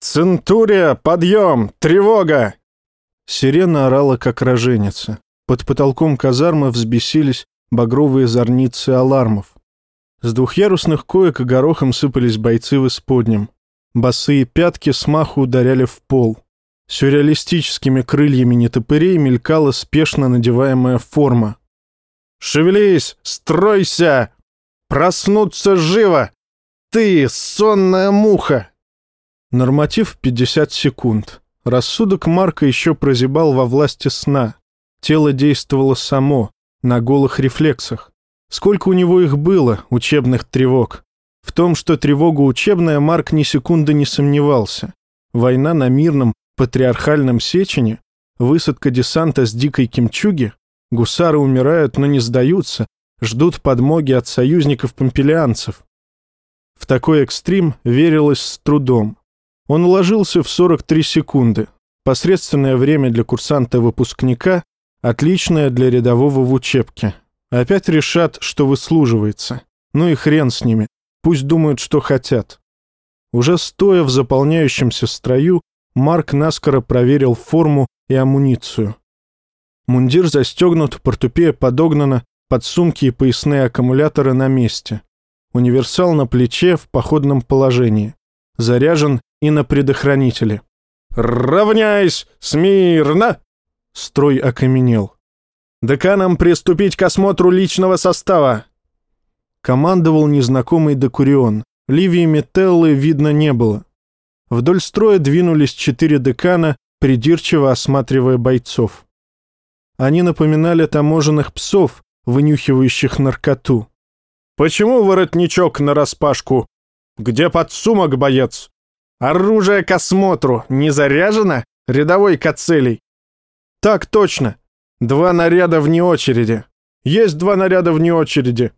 «Центурия, подъем! Тревога!» Сирена орала, как роженица. Под потолком казармы взбесились багровые зорницы алармов. С двухъярусных коек и горохом сыпались бойцы в исподнем. Босые пятки смаху ударяли в пол. Сюрреалистическими крыльями нетопырей мелькала спешно надеваемая форма. «Шевелись! Стройся! Проснуться живо! Ты, сонная муха!» Норматив 50 секунд. Рассудок Марка еще прозябал во власти сна. Тело действовало само, на голых рефлексах. Сколько у него их было, учебных тревог? В том, что тревога учебная, Марк ни секунды не сомневался. Война на мирном, патриархальном Сечине, высадка десанта с дикой Кимчуги, гусары умирают, но не сдаются, ждут подмоги от союзников-помпелианцев. В такой экстрим верилось с трудом. Он уложился в 43 секунды. Посредственное время для курсанта-выпускника, отличное для рядового в учебке. Опять решат, что выслуживается. Ну и хрен с ними. Пусть думают, что хотят. Уже стоя в заполняющемся строю, Марк наскоро проверил форму и амуницию. Мундир застегнут, портупея подогнана, подсумки и поясные аккумуляторы на месте. Универсал на плече в походном положении. Заряжен и на предохранителе. «Равняйсь! Смирно!» Строй окаменел. «Деканам приступить к осмотру личного состава!» Командовал незнакомый Декурион. Ливии Метеллы видно не было. Вдоль строя двинулись четыре декана, придирчиво осматривая бойцов. Они напоминали таможенных псов, вынюхивающих наркоту. «Почему воротничок нараспашку? Где подсумок, боец? Оружие к осмотру не заряжено? Рядовой кацелей?» «Так точно. Два наряда вне очереди. Есть два наряда вне очереди».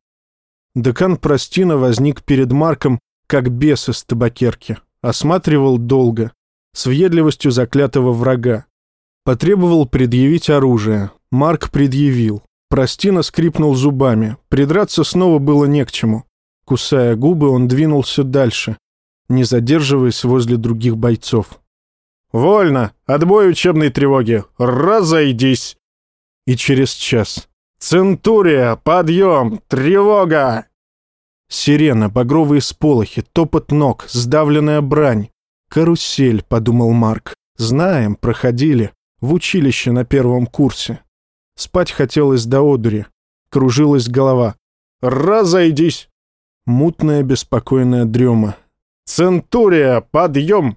Декан Простина возник перед Марком, как бес из табакерки. Осматривал долго, с въедливостью заклятого врага. Потребовал предъявить оружие. Марк предъявил. Простина скрипнул зубами. Придраться снова было не к чему. Кусая губы, он двинулся дальше, не задерживаясь возле других бойцов. «Вольно! Отбой учебной тревоги! Разойдись!» И через час. «Центурия! Подъем! Тревога!» Сирена, багровые сполохи, топот ног, сдавленная брань. «Карусель», — подумал Марк. «Знаем, проходили. В училище на первом курсе». Спать хотелось до одури. Кружилась голова. «Разойдись!» Мутная беспокойная дрема. «Центурия, подъем!»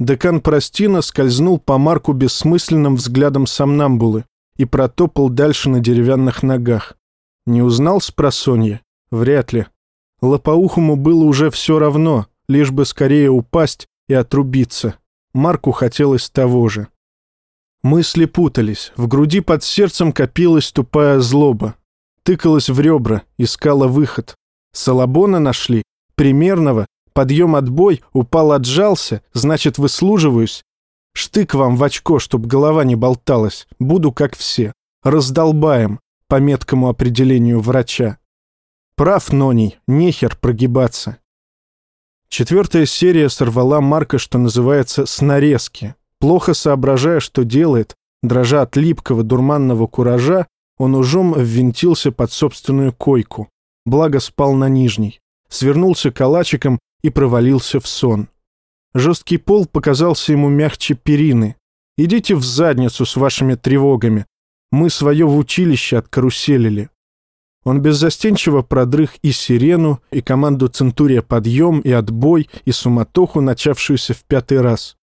Декан Простина скользнул по Марку бессмысленным взглядом сомнамбулы и протопал дальше на деревянных ногах. Не узнал с просонья? Вряд ли. Лопоухому было уже все равно, лишь бы скорее упасть и отрубиться. Марку хотелось того же. Мысли путались, в груди под сердцем копилась тупая злоба. Тыкалась в ребра, искала выход. Салабона нашли, примерного, подъем отбой, упал отжался, значит выслуживаюсь. Штык вам в очко, чтоб голова не болталась, буду как все. Раздолбаем, по меткому определению врача. Прав, Ноний, нехер прогибаться. Четвертая серия сорвала Марка, что называется, с нарезки. Плохо соображая, что делает, дрожа от липкого дурманного куража, он ужом ввинтился под собственную койку. Благо спал на нижней. Свернулся калачиком и провалился в сон. Жесткий пол показался ему мягче перины. «Идите в задницу с вашими тревогами. Мы свое в училище откаруселили». Он беззастенчиво продрых и сирену, и команду «Центурия подъем», и отбой, и суматоху, начавшуюся в пятый раз.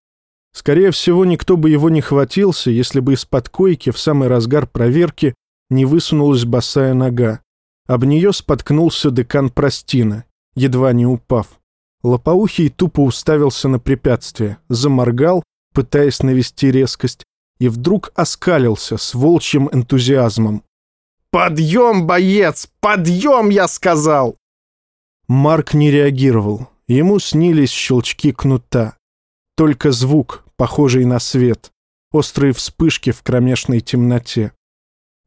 Скорее всего, никто бы его не хватился, если бы из-под койки в самый разгар проверки не высунулась босая нога. Об нее споткнулся декан Простина, едва не упав. Лопоухий тупо уставился на препятствие, заморгал, пытаясь навести резкость, и вдруг оскалился с волчьим энтузиазмом. «Подъем, боец! Подъем, я сказал!» Марк не реагировал. Ему снились щелчки кнута. Только звук, похожий на свет. Острые вспышки в кромешной темноте.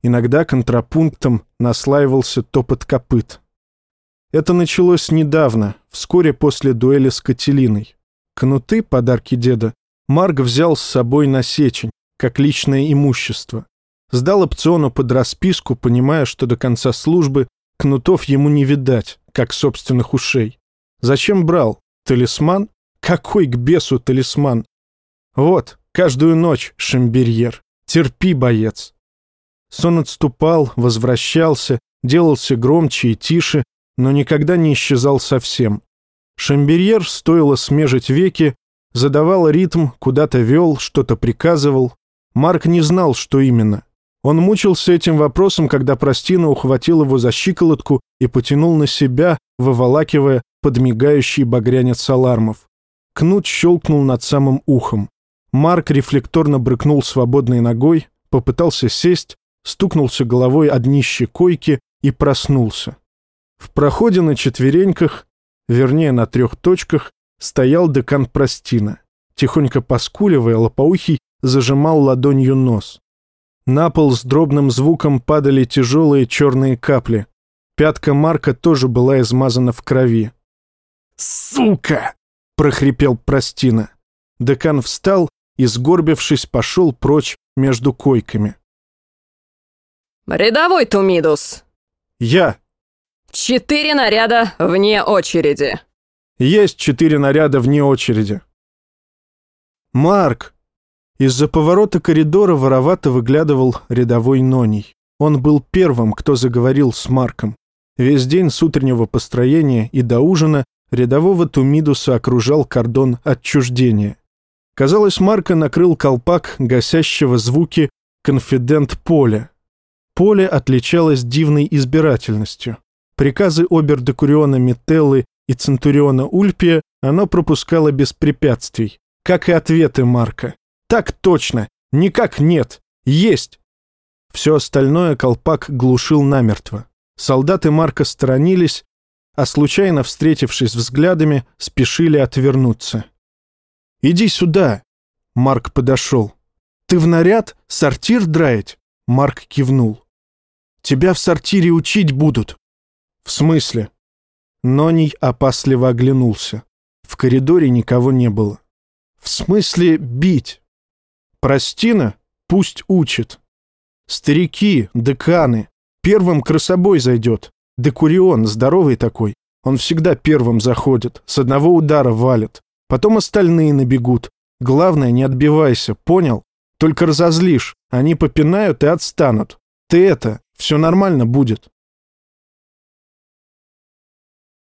Иногда контрапунктом наслаивался топот копыт. Это началось недавно, вскоре после дуэли с Кателиной. Кнуты, подарки деда, Марк взял с собой на сечень, как личное имущество. Сдал опциону под расписку, понимая, что до конца службы кнутов ему не видать, как собственных ушей. Зачем брал? Талисман? Какой к бесу талисман? Вот, каждую ночь, шамберьер. Терпи, боец. Сон отступал, возвращался, делался громче и тише, но никогда не исчезал совсем. Шамберьер, стоило смежить веки, задавал ритм, куда-то вел, что-то приказывал. Марк не знал, что именно. Он мучился этим вопросом, когда Простина ухватил его за щиколотку и потянул на себя, выволакивая подмигающий багрянец алармов. Кнут щелкнул над самым ухом. Марк рефлекторно брыкнул свободной ногой, попытался сесть, стукнулся головой о днище койки и проснулся. В проходе на четвереньках, вернее на трех точках, стоял декан Простина. Тихонько поскуливая, лопоухий зажимал ладонью нос. На пол с дробным звуком падали тяжелые черные капли. Пятка Марка тоже была измазана в крови. «Сука!» — прохрипел Простина. Декан встал и, сгорбившись, пошел прочь между койками. «Рядовой Тумидус!» «Я!» Четыре наряда вне очереди. Есть четыре наряда вне очереди. Марк! Из-за поворота коридора воровато выглядывал рядовой Ноний. Он был первым, кто заговорил с Марком. Весь день с утреннего построения и до ужина рядового Тумидуса окружал кордон отчуждения. Казалось, Марка накрыл колпак гасящего звуки конфидент Поля. Поле отличалось дивной избирательностью. Приказы обер-декуриона Метеллы и Центуриона Ульпия оно пропускало без препятствий, как и ответы Марка. Так точно, никак нет, есть. Все остальное колпак глушил намертво. Солдаты Марка сторонились, а случайно встретившись взглядами, спешили отвернуться. «Иди сюда!» Марк подошел. «Ты в наряд? Сортир драить?» Марк кивнул. «Тебя в сортире учить будут. «В смысле?» Ноний опасливо оглянулся. В коридоре никого не было. «В смысле бить?» «Простина? Пусть учит. Старики, деканы. Первым красобой зайдет. Декурион, здоровый такой. Он всегда первым заходит, с одного удара валит. Потом остальные набегут. Главное, не отбивайся, понял? Только разозлишь. Они попинают и отстанут. Ты это, все нормально будет.